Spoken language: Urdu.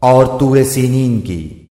اور تو سینین کی۔